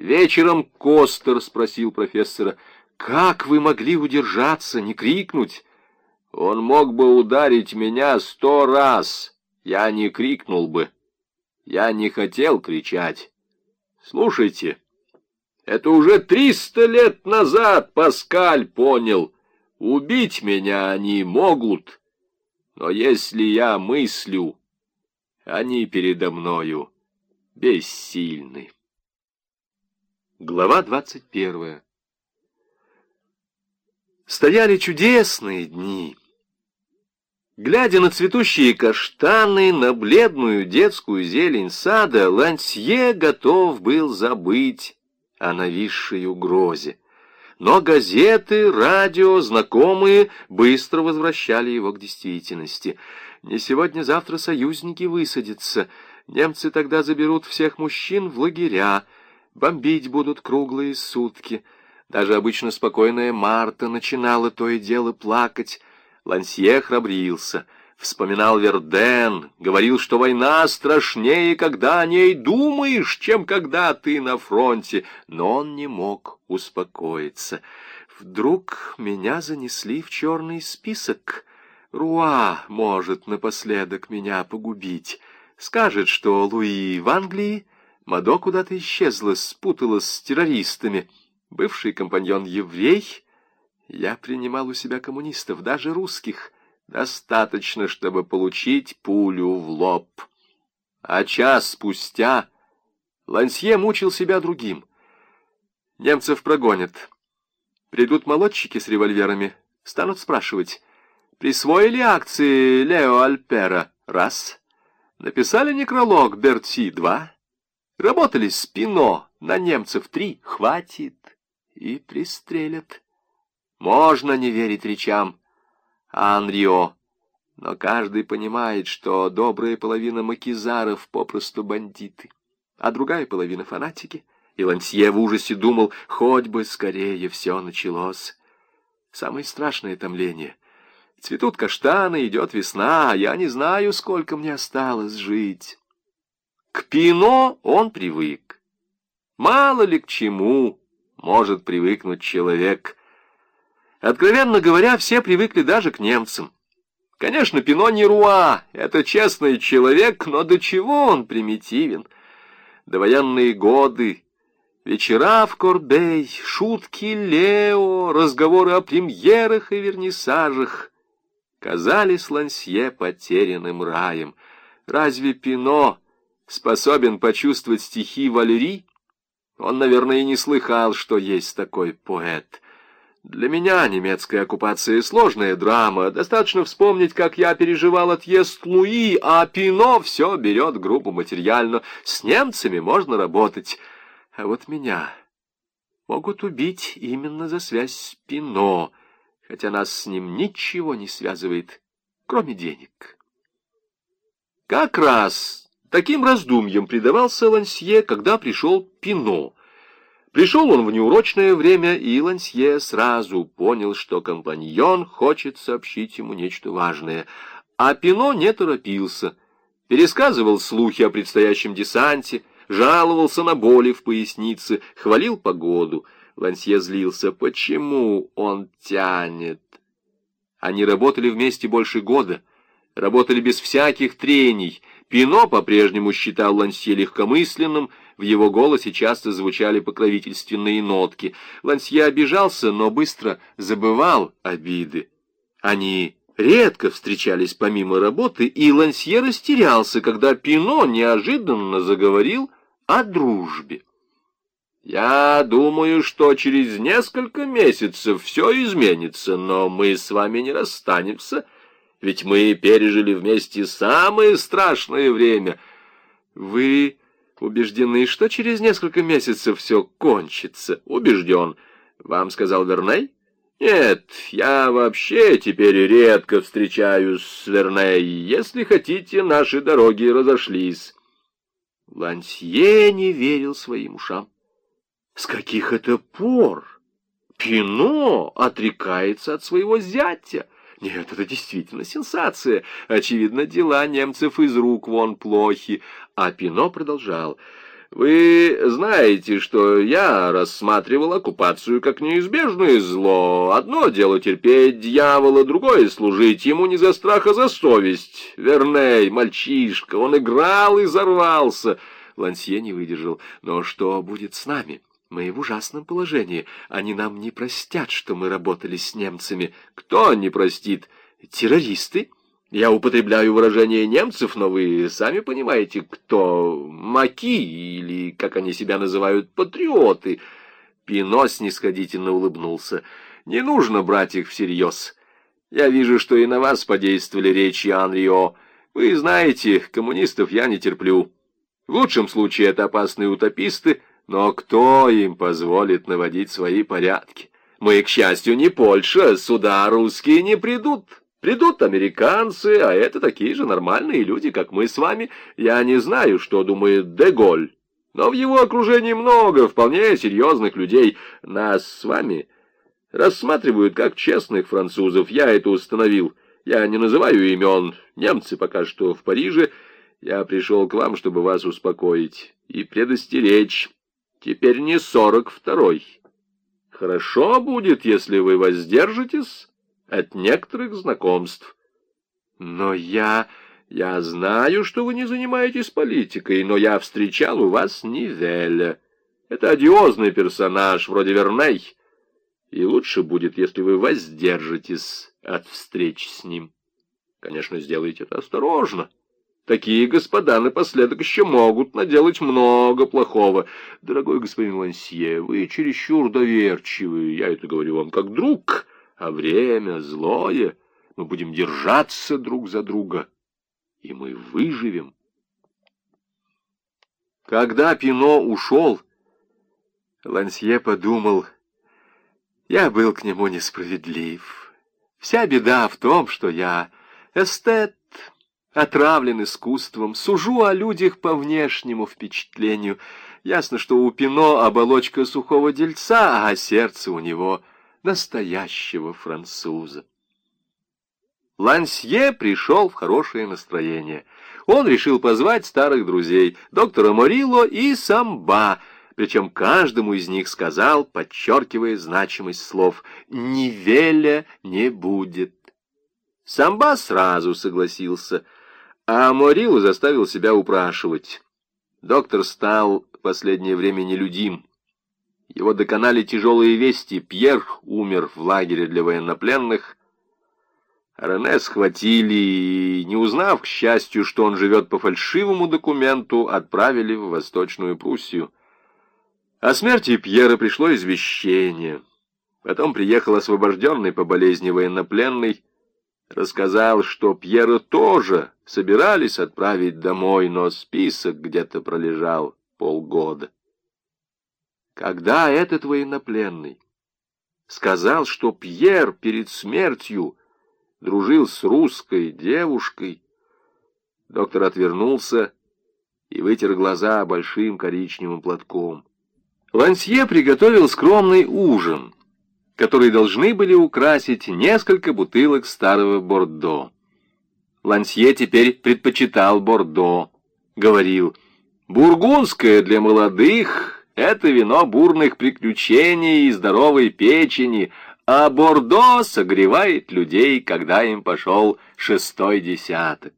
Вечером Костер спросил профессора, «Как вы могли удержаться, не крикнуть?» «Он мог бы ударить меня сто раз, я не крикнул бы. Я не хотел кричать. Слушайте, это уже триста лет назад Паскаль понял. Убить меня они могут, но если я мыслю, они передо мною бессильны. Глава двадцать первая Стояли чудесные дни. Глядя на цветущие каштаны, на бледную детскую зелень сада, Лансье готов был забыть о нависшей угрозе. Но газеты, радио, знакомые быстро возвращали его к действительности. Не сегодня-завтра союзники высадятся. Немцы тогда заберут всех мужчин в лагеря. Бомбить будут круглые сутки. Даже обычно спокойная Марта начинала то и дело плакать. Лансье храбрился, вспоминал Верден, говорил, что война страшнее, когда о ней думаешь, чем когда ты на фронте, но он не мог успокоиться. Вдруг меня занесли в черный список. Руа может напоследок меня погубить. Скажет, что Луи в Англии, Мадо куда-то исчезла, спуталась с террористами. Бывший компаньон еврей — я принимал у себя коммунистов, даже русских. Достаточно, чтобы получить пулю в лоб. А час спустя Лансье мучил себя другим. Немцев прогонят. Придут молодчики с револьверами, станут спрашивать, присвоили акции Лео Альпера? Раз. Написали некролог Берти? Два. Работали спино на немцев? Три. Хватит. И пристрелят. Можно не верить речам Анрио, но каждый понимает, что добрая половина макизаров попросту бандиты, а другая половина фанатики. И Лансье в ужасе думал, хоть бы скорее все началось. Самое страшное томление. Цветут каштаны, идет весна, а я не знаю, сколько мне осталось жить. К Пино он привык. Мало ли к чему может привыкнуть человек — Откровенно говоря, все привыкли даже к немцам. Конечно, Пино не Руа, это честный человек, но до чего он примитивен. Довоенные годы, вечера в Корбей, шутки Лео, разговоры о премьерах и вернисажах казались Лансье потерянным раем. Разве Пино способен почувствовать стихи Валерий? Он, наверное, и не слыхал, что есть такой поэт — для меня немецкая оккупация — сложная драма. Достаточно вспомнить, как я переживал отъезд Луи, а Пино все берет группу материально. С немцами можно работать. А вот меня могут убить именно за связь с Пино, хотя нас с ним ничего не связывает, кроме денег. Как раз таким раздумьям предавался Лансье, когда пришел Пино — Пришел он в неурочное время, и Лансье сразу понял, что компаньон хочет сообщить ему нечто важное. А Пино не торопился. Пересказывал слухи о предстоящем десанте, жаловался на боли в пояснице, хвалил погоду. Лансье злился. Почему он тянет? Они работали вместе больше года, работали без всяких трений. Пино по-прежнему считал Лансье легкомысленным, в его голосе часто звучали покровительственные нотки. Лансье обижался, но быстро забывал обиды. Они редко встречались помимо работы, и Лансье растерялся, когда Пино неожиданно заговорил о дружбе. «Я думаю, что через несколько месяцев все изменится, но мы с вами не расстанемся, ведь мы пережили вместе самое страшное время. Вы убеждены, что через несколько месяцев все кончится. Убежден. Вам сказал Верней? Нет, я вообще теперь редко встречаюсь с Верней. Если хотите, наши дороги разошлись. Лансье не верил своим ушам. С каких это пор? Пино отрекается от своего зятя. Нет, это действительно сенсация. Очевидно, дела немцев из рук вон плохи. А Пино продолжал. Вы знаете, что я рассматривал оккупацию как неизбежное зло. Одно дело терпеть дьявола, другое — служить ему не за страх, а за совесть. Верней, мальчишка, он играл и взорвался. Лансье не выдержал. Но что будет с нами? Мы в ужасном положении. Они нам не простят, что мы работали с немцами. Кто не простит? Террористы? Я употребляю выражение немцев, но вы сами понимаете, кто маки или, как они себя называют, патриоты. Пино снисходительно улыбнулся. Не нужно брать их всерьез. Я вижу, что и на вас подействовали речи Анрио. Вы знаете, коммунистов я не терплю. В лучшем случае это опасные утописты, но кто им позволит наводить свои порядки? Мы, к счастью, не Польша, сюда русские не придут. Придут американцы, а это такие же нормальные люди, как мы с вами. Я не знаю, что думает Деголь, но в его окружении много вполне серьезных людей. Нас с вами рассматривают как честных французов. Я это установил. Я не называю имен. Немцы пока что в Париже. Я пришел к вам, чтобы вас успокоить и предостеречь. Теперь не сорок второй. Хорошо будет, если вы воздержитесь от некоторых знакомств. Но я... я знаю, что вы не занимаетесь политикой, но я встречал у вас Нивеля. Это одиозный персонаж, вроде Верней, и лучше будет, если вы воздержитесь от встреч с ним. Конечно, сделайте это осторожно. Такие господа напоследок еще могут наделать много плохого. Дорогой господин Лансье, вы чересчур доверчивы, я это говорю вам как друг, а время злое, мы будем держаться друг за друга, и мы выживем. Когда Пино ушел, Лансье подумал, я был к нему несправедлив. Вся беда в том, что я эстет, отравлен искусством, сужу о людях по внешнему впечатлению. Ясно, что у Пино оболочка сухого дельца, а сердце у него настоящего француза. Лансье пришел в хорошее настроение. Он решил позвать старых друзей, доктора Морило и Самба, причем каждому из них сказал, подчеркивая значимость слов, «Невеля не будет». Самба сразу согласился, а Морило заставил себя упрашивать. Доктор стал в последнее время нелюдим. Его доконали тяжелые вести. Пьер умер в лагере для военнопленных. Рене схватили и, не узнав, к счастью, что он живет по фальшивому документу, отправили в Восточную Пруссию. О смерти Пьера пришло извещение. Потом приехал освобожденный по болезни военнопленный, рассказал, что Пьера тоже собирались отправить домой, но список где-то пролежал полгода. Когда этот военнопленный сказал, что Пьер перед смертью дружил с русской девушкой, доктор отвернулся и вытер глаза большим коричневым платком. Лансье приготовил скромный ужин, который должны были украсить несколько бутылок старого Бордо. Лансье теперь предпочитал Бордо, говорил, «Бургундское для молодых, это вино бурных приключений и здоровой печени, а Бордо согревает людей, когда им пошел шестой десяток.